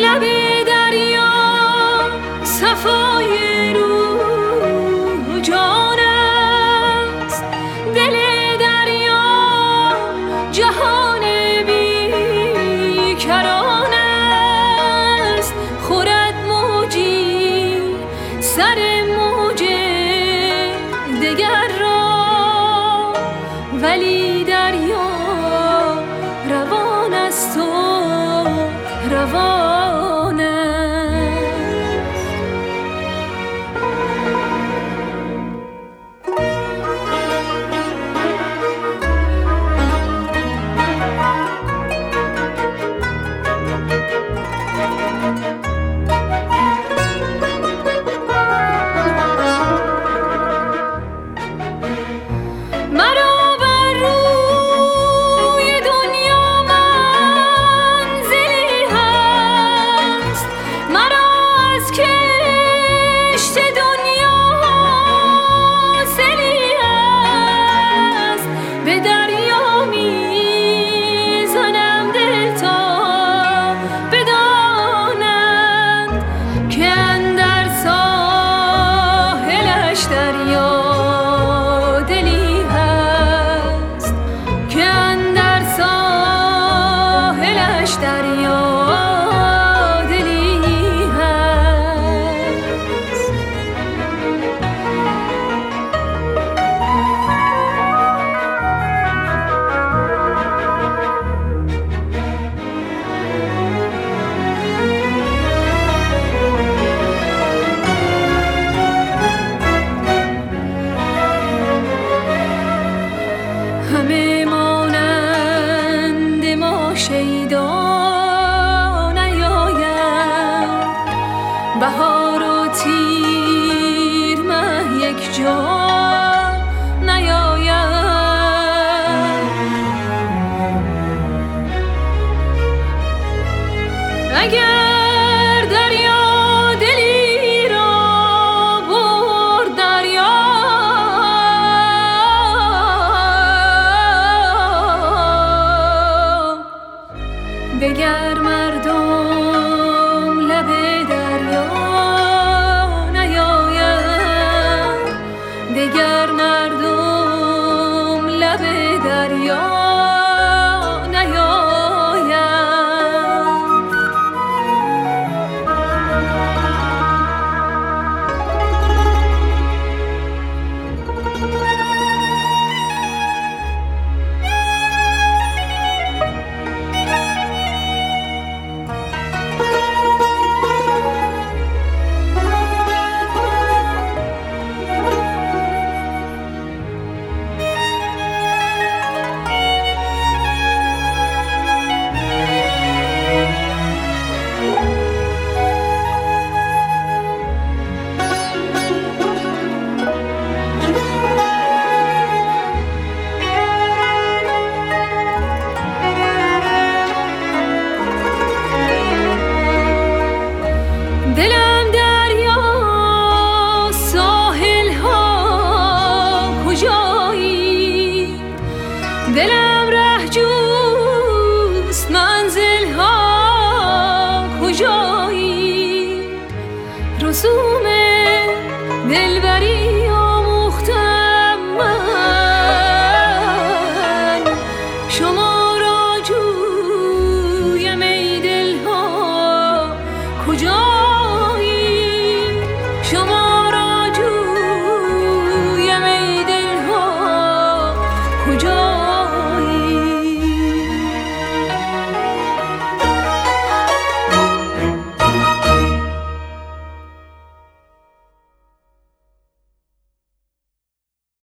لب دریا صفای رو جان است. دل دریا جهان بی کران است. خورد موجی سر موج دگر را. ولی دریا روان است و روان gösterdi تیر مه یک جا نیاید. اگر دریا دلی را بر دریا دگر مردم رسوم دلبری